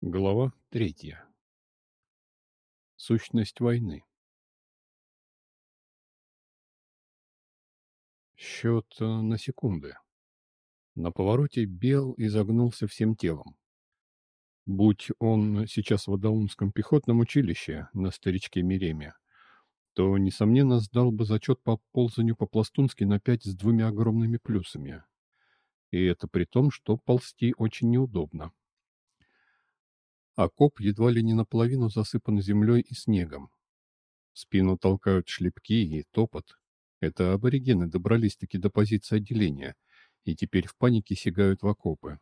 Глава третья. Сущность войны. Счет э, на секунды. На повороте Бел изогнулся всем телом. Будь он сейчас в Адаунском пехотном училище на старичке Миреме, то, несомненно, сдал бы зачет по ползанию по-пластунски на пять с двумя огромными плюсами. И это при том, что ползти очень неудобно. Окоп едва ли не наполовину засыпан землей и снегом. спину толкают шлепки и топот. Это аборигены добрались-таки до позиции отделения и теперь в панике сигают в окопы.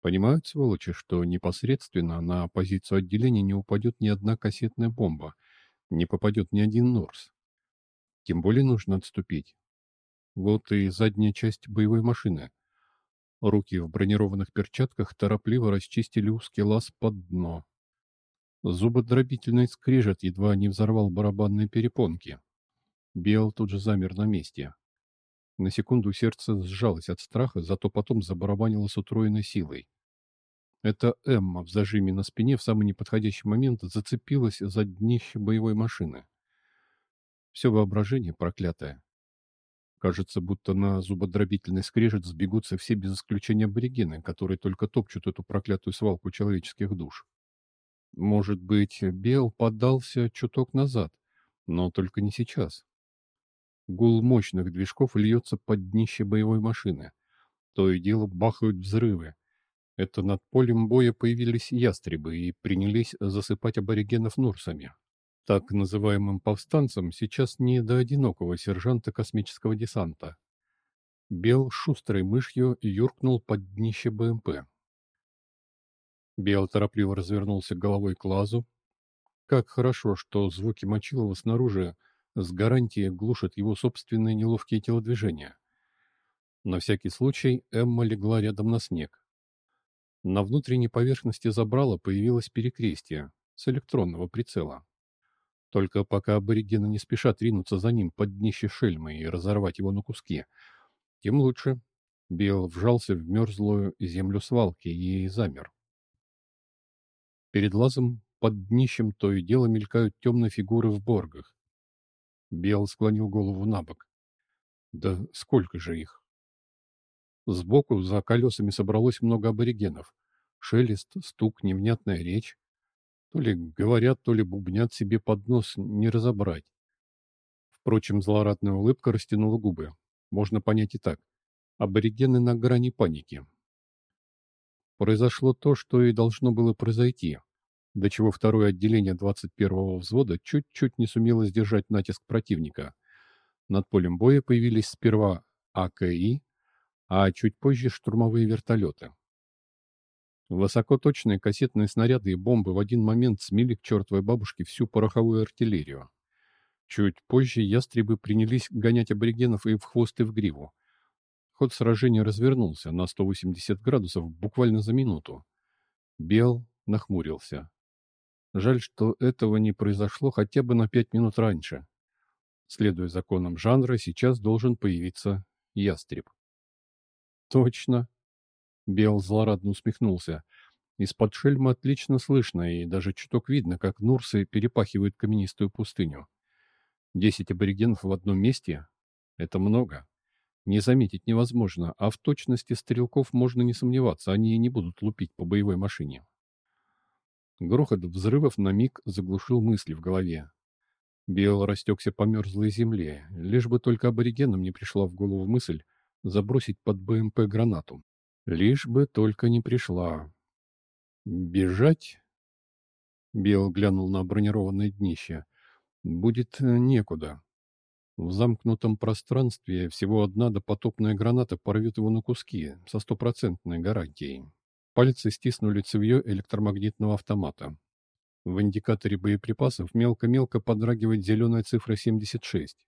Понимают, сволочи, что непосредственно на позицию отделения не упадет ни одна кассетная бомба, не попадет ни один Норс. Тем более нужно отступить. Вот и задняя часть боевой машины. Руки в бронированных перчатках торопливо расчистили узкий лаз под дно. Зубодробительный скрежет едва не взорвал барабанные перепонки. Бел тут же замер на месте. На секунду сердце сжалось от страха, зато потом забарабанило с утроенной силой. Это Эмма в зажиме на спине в самый неподходящий момент зацепилась за днище боевой машины. Все воображение проклятое. Кажется, будто на зубодробительный скрежет сбегутся все без исключения аборигены, которые только топчут эту проклятую свалку человеческих душ. Может быть, Бел поддался чуток назад, но только не сейчас. Гул мощных движков льется под днище боевой машины. То и дело бахают взрывы. Это над полем боя появились ястребы и принялись засыпать аборигенов нурсами. Так называемым повстанцам сейчас не до одинокого сержанта космического десанта. Бел шустрой мышью юркнул под днище БМП. Бел торопливо развернулся головой к лазу. Как хорошо, что звуки Мочилова снаружи с гарантией глушат его собственные неловкие телодвижения. На всякий случай Эмма легла рядом на снег. На внутренней поверхности забрала появилось перекрестие с электронного прицела. Только пока аборигены не спешат ринуться за ним под днище шельмы и разорвать его на куски, тем лучше. Бел вжался в мерзлую землю свалки и замер. Перед лазом под днищем то и дело мелькают темные фигуры в боргах. Бел склонил голову на бок. Да сколько же их? Сбоку за колесами собралось много аборигенов. Шелест, стук, невнятная речь. То ли говорят, то ли бубнят себе под нос, не разобрать. Впрочем, злорадная улыбка растянула губы. Можно понять и так. Аборигены на грани паники. Произошло то, что и должно было произойти, до чего второе отделение 21-го взвода чуть-чуть не сумело сдержать натиск противника. Над полем боя появились сперва АКИ, а чуть позже штурмовые вертолеты. Высокоточные кассетные снаряды и бомбы в один момент смели к чертовой бабушке всю пороховую артиллерию. Чуть позже ястребы принялись гонять аборигенов и в хвост, и в гриву. Ход сражения развернулся на 180 градусов буквально за минуту. Бел нахмурился. Жаль, что этого не произошло хотя бы на пять минут раньше. Следуя законам жанра, сейчас должен появиться ястреб. Точно, Бел злорадно усмехнулся. Из-под шельма отлично слышно, и даже чуток видно, как Нурсы перепахивают каменистую пустыню. Десять аборигенов в одном месте — это много. Не заметить невозможно, а в точности стрелков можно не сомневаться, они не будут лупить по боевой машине. Грохот взрывов на миг заглушил мысли в голове. Бел растекся по мерзлой земле, лишь бы только аборигенам не пришла в голову мысль забросить под БМП гранату. Лишь бы только не пришла. Бежать? Бел глянул на бронированное днище. Будет э, некуда. В замкнутом пространстве всего одна допотопная граната порвет его на куски со стопроцентной гарантией. Пальцы стиснули цевье электромагнитного автомата. В индикаторе боеприпасов мелко-мелко подрагивает зеленая цифра 76.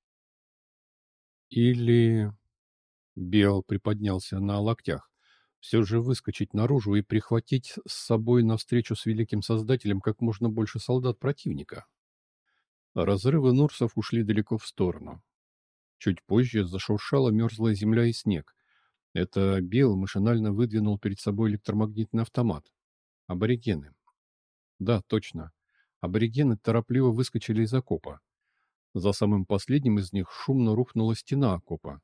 Или... Бел приподнялся на локтях все же выскочить наружу и прихватить с собой навстречу с великим создателем как можно больше солдат противника. Разрывы Нурсов ушли далеко в сторону. Чуть позже зашуршала мерзлая земля и снег. Это Бел машинально выдвинул перед собой электромагнитный автомат. Аборигены. Да, точно. Аборигены торопливо выскочили из окопа. За самым последним из них шумно рухнула стена окопа.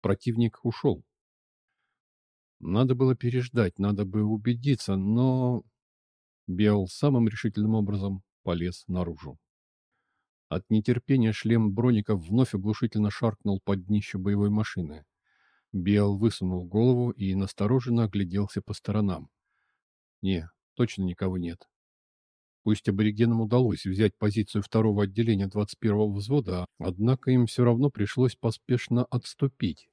Противник ушел. Надо было переждать, надо бы убедиться, но... Беал самым решительным образом полез наружу. От нетерпения шлем броника вновь оглушительно шаркнул под днище боевой машины. Беал высунул голову и настороженно огляделся по сторонам. Не, точно никого нет. Пусть аборигенам удалось взять позицию второго отделения 21-го взвода, однако им все равно пришлось поспешно отступить.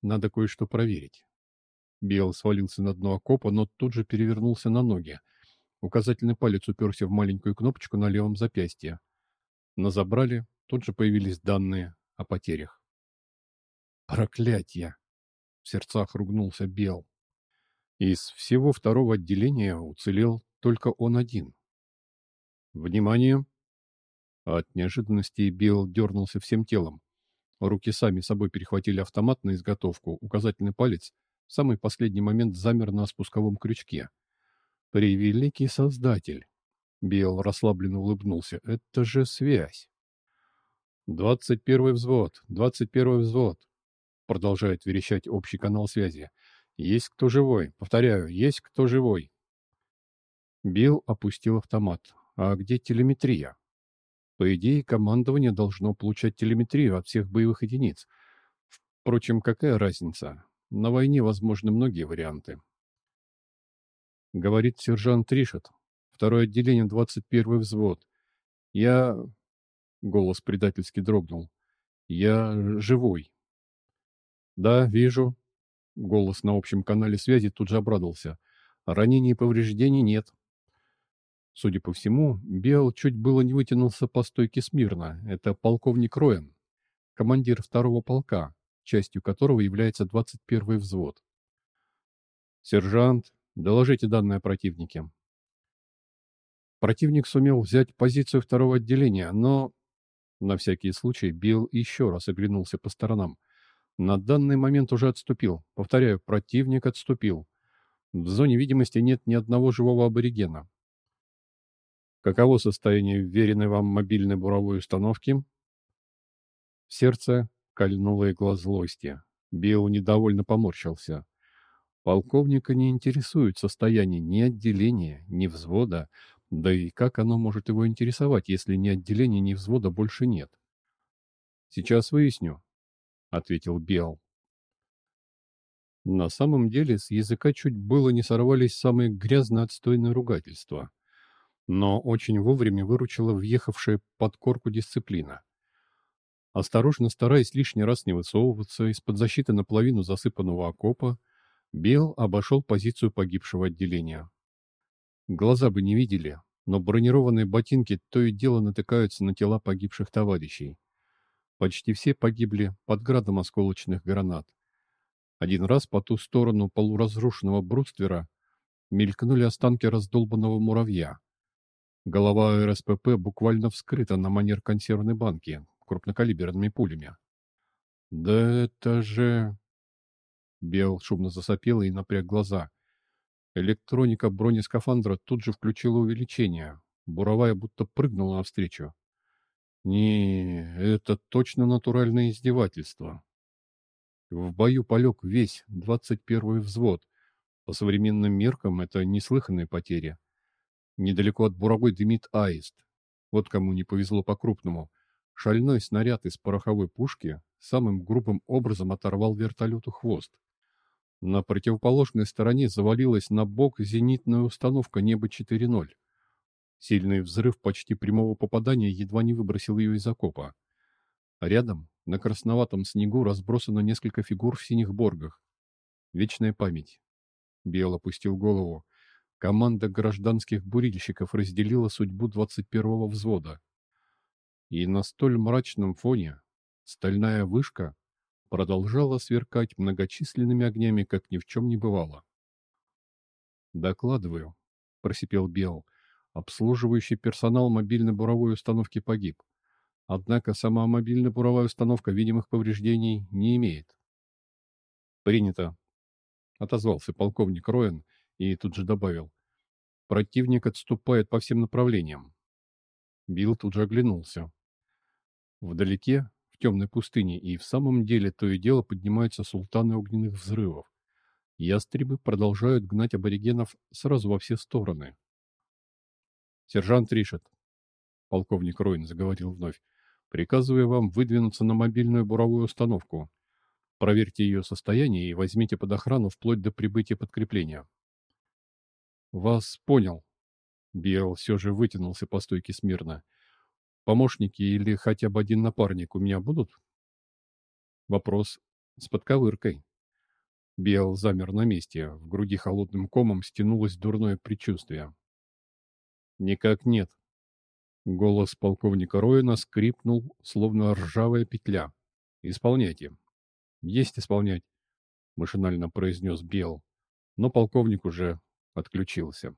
Надо кое-что проверить. Беал свалился на дно окопа, но тут же перевернулся на ноги. Указательный палец уперся в маленькую кнопочку на левом запястье. На забрале тут же появились данные о потерях. «Проклятье!» — в сердцах ругнулся Бел. Из всего второго отделения уцелел только он один. «Внимание!» От неожиданности Билл дернулся всем телом. Руки сами собой перехватили автомат на изготовку, указательный палец самый последний момент замер на спусковом крючке. «Превеликий создатель!» Билл расслабленно улыбнулся. «Это же связь!» «Двадцать первый взвод! Двадцать первый взвод!» Продолжает верещать общий канал связи. «Есть кто живой! Повторяю, есть кто живой!» Билл опустил автомат. «А где телеметрия?» По идее, командование должно получать телеметрию от всех боевых единиц. Впрочем, какая разница? На войне возможны многие варианты. Говорит сержант Ришет. Второе отделение, 21 взвод. Я... Голос предательски дрогнул. Я живой. Да, вижу. Голос на общем канале связи тут же обрадовался. Ранений и повреждений нет. Судя по всему, Биал чуть было не вытянулся по стойке смирно. Это полковник Роен, командир второго полка, частью которого является 21-й взвод. «Сержант, доложите данные о противнике». Противник сумел взять позицию второго отделения, но... На всякий случай Билл еще раз оглянулся по сторонам. На данный момент уже отступил. Повторяю, противник отступил. В зоне видимости нет ни одного живого аборигена. Каково состояние вверенной вам мобильной буровой установки? сердце кольнуло игла злости. Био недовольно поморщился. Полковника не интересует состояние ни отделения, ни взвода, да и как оно может его интересовать, если ни отделения, ни взвода больше нет? Сейчас выясню, — ответил Биал. На самом деле с языка чуть было не сорвались самые грязно-отстойные ругательства — но очень вовремя выручила въехавшая под корку дисциплина. Осторожно стараясь лишний раз не высовываться из-под защиты наполовину засыпанного окопа, Бел обошел позицию погибшего отделения. Глаза бы не видели, но бронированные ботинки то и дело натыкаются на тела погибших товарищей. Почти все погибли под градом осколочных гранат. Один раз по ту сторону полуразрушенного бруствера мелькнули останки раздолбанного муравья. Голова РСПП буквально вскрыта на манер консервной банки крупнокалиберными пулями. «Да это же...» Бел шумно засопел и напряг глаза. Электроника бронескафандра тут же включила увеличение. Буровая будто прыгнула навстречу. Не, это точно натуральное издевательство. В бою полег весь 21-й взвод. По современным меркам это неслыханные потери. Недалеко от буровой дымит аист. Вот кому не повезло по-крупному. Шальной снаряд из пороховой пушки самым грубым образом оторвал вертолету хвост. На противоположной стороне завалилась на бок зенитная установка «Небо 4.0». Сильный взрыв почти прямого попадания едва не выбросил ее из окопа. Рядом, на красноватом снегу, разбросано несколько фигур в синих боргах. Вечная память. Бел опустил голову. Команда гражданских бурильщиков разделила судьбу 21-го взвода. И на столь мрачном фоне стальная вышка продолжала сверкать многочисленными огнями, как ни в чем не бывало. «Докладываю», — просипел Бел. «Обслуживающий персонал мобильной буровой установки погиб. Однако сама мобильная буровая установка видимых повреждений не имеет». «Принято», — отозвался полковник Роен и тут же добавил. Противник отступает по всем направлениям. Билл тут же оглянулся. Вдалеке, в темной пустыне, и в самом деле то и дело поднимаются султаны огненных взрывов. Ястребы продолжают гнать аборигенов сразу во все стороны. «Сержант Ришет», — полковник Ройн заговорил вновь, — «приказываю вам выдвинуться на мобильную буровую установку. Проверьте ее состояние и возьмите под охрану вплоть до прибытия подкрепления». «Вас понял». Биэл все же вытянулся по стойке смирно. «Помощники или хотя бы один напарник у меня будут?» Вопрос с подковыркой. Биэл замер на месте, в груди холодным комом стянулось дурное предчувствие. «Никак нет». Голос полковника Роина скрипнул, словно ржавая петля. «Исполняйте». «Есть исполнять», — машинально произнес Биэл. Но полковник уже отключился.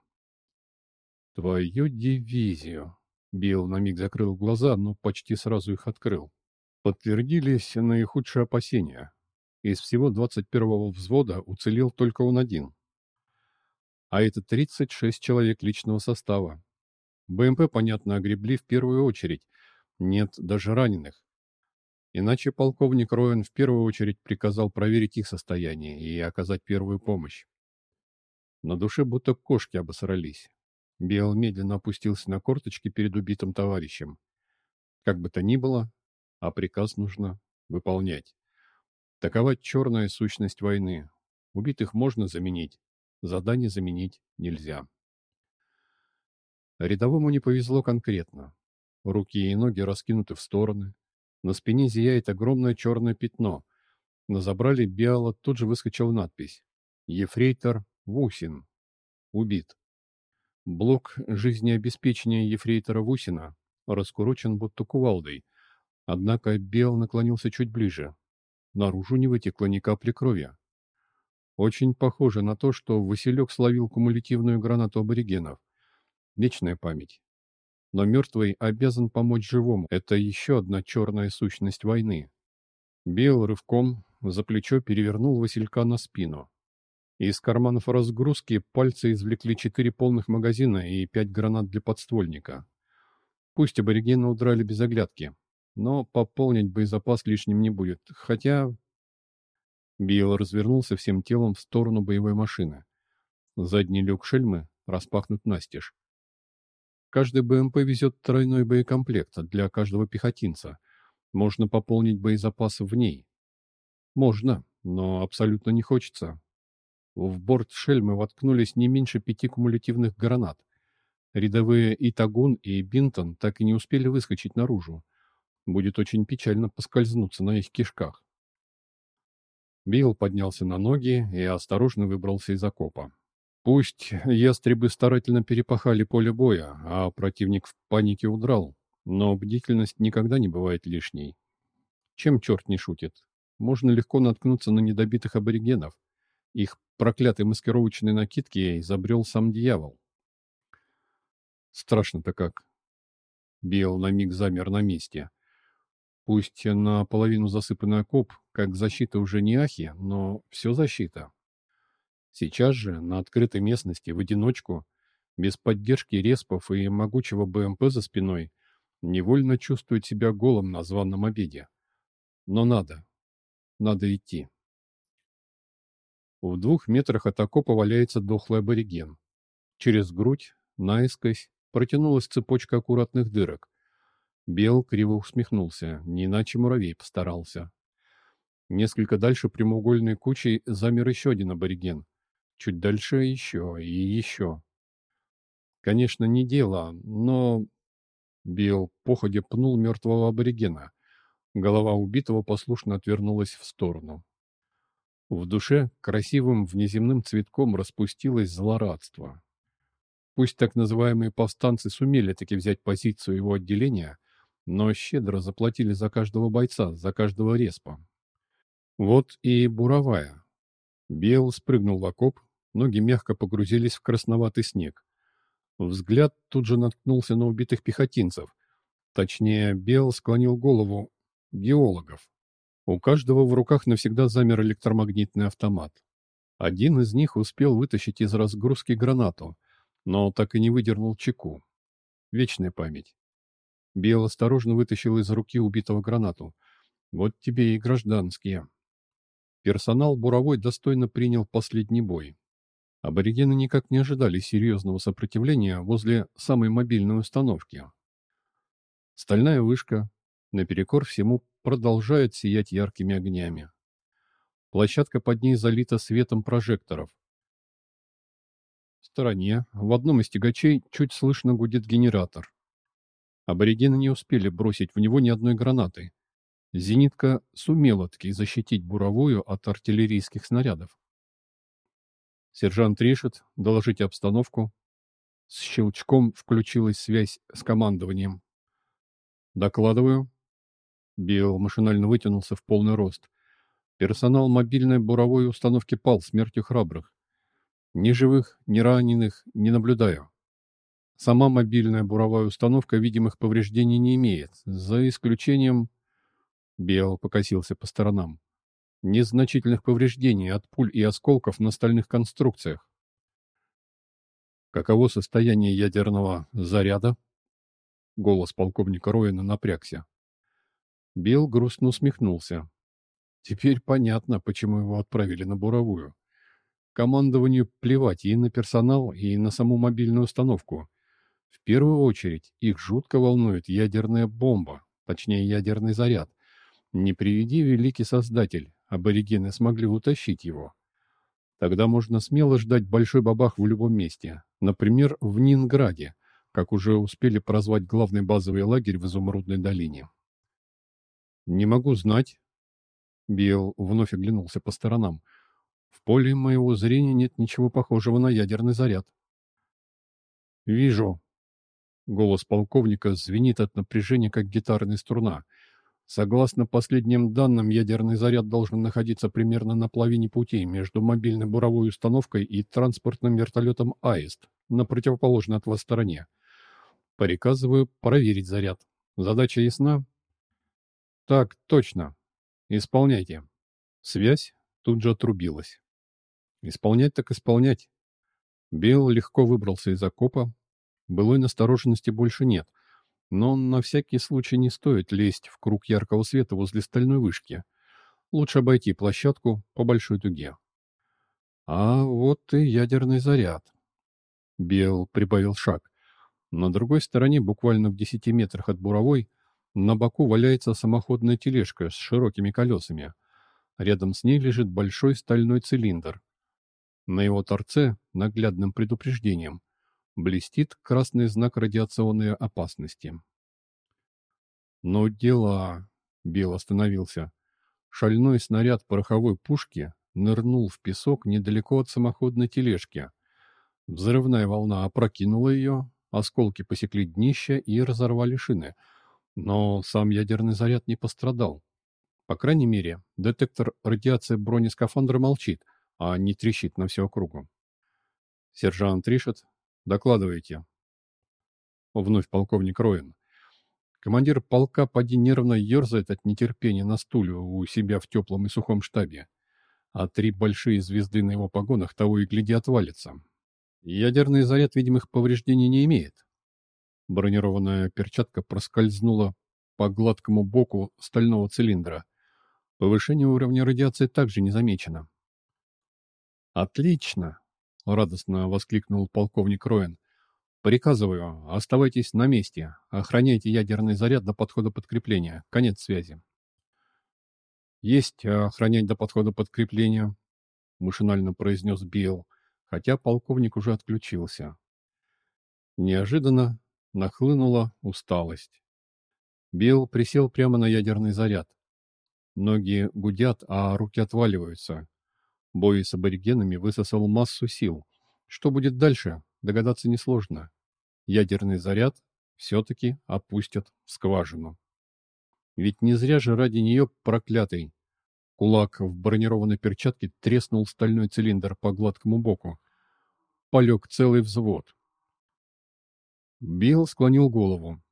«Твою дивизию!» Билл на миг закрыл глаза, но почти сразу их открыл. Подтвердились наихудшие опасения. Из всего 21-го взвода уцелел только он один. А это 36 человек личного состава. БМП, понятно, огребли в первую очередь. Нет даже раненых. Иначе полковник Роен в первую очередь приказал проверить их состояние и оказать первую помощь. На душе будто кошки обосрались. Биэл медленно опустился на корточки перед убитым товарищем. Как бы то ни было, а приказ нужно выполнять. Такова черная сущность войны. Убитых можно заменить, задание заменить нельзя. Рядовому не повезло конкретно. Руки и ноги раскинуты в стороны. На спине зияет огромное черное пятно. На забрале Биала тут же выскочила надпись «Ефрейтор Вусин. Убит. Блок жизнеобеспечения ефрейтора Вусина раскурочен будто кувалдой, однако Бел наклонился чуть ближе. Наружу не вытекло ни капли крови. Очень похоже на то, что Василек словил кумулятивную гранату аборигенов. Вечная память. Но мертвый обязан помочь живому. Это еще одна черная сущность войны. Бел рывком за плечо перевернул Василька на спину. Из карманов разгрузки пальцы извлекли четыре полных магазина и пять гранат для подствольника. Пусть аборигены удрали без оглядки, но пополнить боезапас лишним не будет, хотя... Билл развернулся всем телом в сторону боевой машины. Задний люк шельмы распахнут настежь. Каждый БМП везет тройной боекомплект для каждого пехотинца. Можно пополнить боезапас в ней. Можно, но абсолютно не хочется. В борт шельмы воткнулись не меньше пяти кумулятивных гранат. Рядовые Итагун и Бинтон так и не успели выскочить наружу. Будет очень печально поскользнуться на их кишках. Билл поднялся на ноги и осторожно выбрался из окопа. Пусть ястребы старательно перепахали поле боя, а противник в панике удрал, но бдительность никогда не бывает лишней. Чем черт не шутит? Можно легко наткнуться на недобитых аборигенов. Их проклятой маскировочной накидки изобрел сам дьявол. Страшно-то как. Биэл на миг замер на месте. Пусть наполовину засыпанный окоп, как защита уже не ахи, но все защита. Сейчас же, на открытой местности, в одиночку, без поддержки респов и могучего БМП за спиной, невольно чувствует себя голым на званом обеде. Но надо. Надо идти. В двух метрах от окопа валяется дохлый абориген. Через грудь, наискось, протянулась цепочка аккуратных дырок. Бел криво усмехнулся, не иначе муравей постарался. Несколько дальше прямоугольной кучей замер еще один абориген. Чуть дальше еще и еще. Конечно, не дело, но... Бел походе пнул мертвого аборигена. Голова убитого послушно отвернулась в сторону. В душе красивым внеземным цветком распустилось злорадство. Пусть так называемые повстанцы сумели таки взять позицию его отделения, но щедро заплатили за каждого бойца, за каждого респа. Вот и буровая. Бел спрыгнул в окоп, ноги мягко погрузились в красноватый снег. Взгляд тут же наткнулся на убитых пехотинцев. Точнее, Бел склонил голову геологов. У каждого в руках навсегда замер электромагнитный автомат. Один из них успел вытащить из разгрузки гранату, но так и не выдернул чеку. Вечная память. Билл осторожно вытащил из руки убитого гранату. Вот тебе и гражданские. Персонал буровой достойно принял последний бой. Аборигены никак не ожидали серьезного сопротивления возле самой мобильной установки. Стальная вышка, наперекор всему, продолжает сиять яркими огнями. Площадка под ней залита светом прожекторов. В стороне, в одном из тягачей, чуть слышно гудит генератор. Аборигены не успели бросить в него ни одной гранаты. Зенитка сумела таки защитить буровую от артиллерийских снарядов. Сержант решит доложить обстановку. С щелчком включилась связь с командованием. «Докладываю». Билл машинально вытянулся в полный рост. Персонал мобильной буровой установки пал смертью храбрых. Ни живых, ни раненых не наблюдаю. Сама мобильная буровая установка видимых повреждений не имеет, за исключением... Бел покосился по сторонам. Незначительных повреждений от пуль и осколков на стальных конструкциях. Каково состояние ядерного заряда? Голос полковника Роина напрягся. Бел грустно усмехнулся. Теперь понятно, почему его отправили на буровую. Командованию плевать и на персонал, и на саму мобильную установку. В первую очередь их жутко волнует ядерная бомба, точнее ядерный заряд. Не приведи великий создатель, аборигены смогли утащить его. Тогда можно смело ждать большой бабах в любом месте. Например, в Нинграде, как уже успели прозвать главный базовый лагерь в Изумрудной долине. «Не могу знать», Билл вновь оглянулся по сторонам. В поле моего зрения нет ничего похожего на ядерный заряд. «Вижу». Голос полковника звенит от напряжения, как гитарная струна. Согласно последним данным, ядерный заряд должен находиться примерно на половине пути между мобильной буровой установкой и транспортным вертолетом «Аист» на противоположной от вас стороне. Приказываю проверить заряд. Задача ясна? Так, точно. Исполняйте. Связь тут же отрубилась. Исполнять так исполнять. Билл легко выбрался из окопа. Былой настороженности больше нет, но на всякий случай не стоит лезть в круг яркого света возле стальной вышки. Лучше обойти площадку по большой дуге. А вот и ядерный заряд. Билл прибавил шаг. На другой стороне, буквально в десяти метрах от буровой, на боку валяется самоходная тележка с широкими колесами. Рядом с ней лежит большой стальной цилиндр. На его торце, наглядным предупреждением, блестит красный знак радиационной опасности. «Но дела...» — Билл остановился. Шальной снаряд пороховой пушки нырнул в песок недалеко от самоходной тележки. Взрывная волна опрокинула ее, осколки посекли днище и разорвали шины — но сам ядерный заряд не пострадал. По крайней мере, детектор радиации бронескафандра молчит, а не трещит на всю округу. Сержант Ришет, докладывайте. Вновь полковник Роин. Командир полка поди нервно ерзает от нетерпения на стуле у себя в теплом и сухом штабе, а три большие звезды на его погонах того и гляди отвалятся. Ядерный заряд видимых повреждений не имеет. Бронированная перчатка проскользнула по гладкому боку стального цилиндра. Повышение уровня радиации также не замечено. «Отлично!» — радостно воскликнул полковник Роен. «Приказываю, оставайтесь на месте, охраняйте ядерный заряд до подхода подкрепления. Конец связи». «Есть охранять до подхода подкрепления», — машинально произнес Билл, хотя полковник уже отключился. Неожиданно Нахлынула усталость. Билл присел прямо на ядерный заряд. Ноги гудят, а руки отваливаются. Бой с аборигенами высосал массу сил. Что будет дальше, догадаться несложно. Ядерный заряд все-таки опустят в скважину. Ведь не зря же ради нее проклятый. Кулак в бронированной перчатке треснул стальной цилиндр по гладкому боку. Полег целый взвод. Билл склонил голову.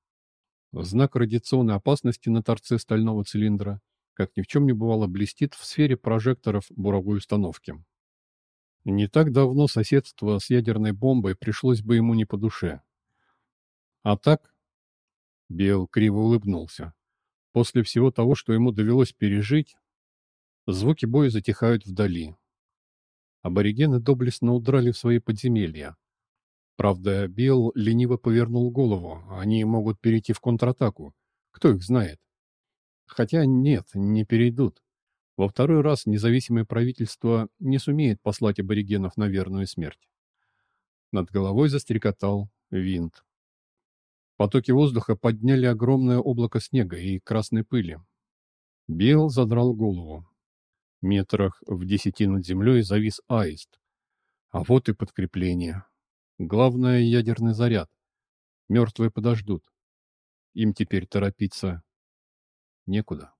Знак радиационной опасности на торце стального цилиндра, как ни в чем не бывало, блестит в сфере прожекторов буровой установки. Не так давно соседство с ядерной бомбой пришлось бы ему не по душе. А так, Бел криво улыбнулся. После всего того, что ему довелось пережить, звуки боя затихают вдали. Аборигены доблестно удрали в свои подземелья. Правда, Бел лениво повернул голову. Они могут перейти в контратаку. Кто их знает? Хотя нет, не перейдут. Во второй раз независимое правительство не сумеет послать аборигенов на верную смерть. Над головой застрекотал винт. Потоки воздуха подняли огромное облако снега и красной пыли. Билл задрал голову. Метрах в десяти над землей завис аист. А вот и подкрепление. Главное — ядерный заряд. Мертвые подождут. Им теперь торопиться некуда.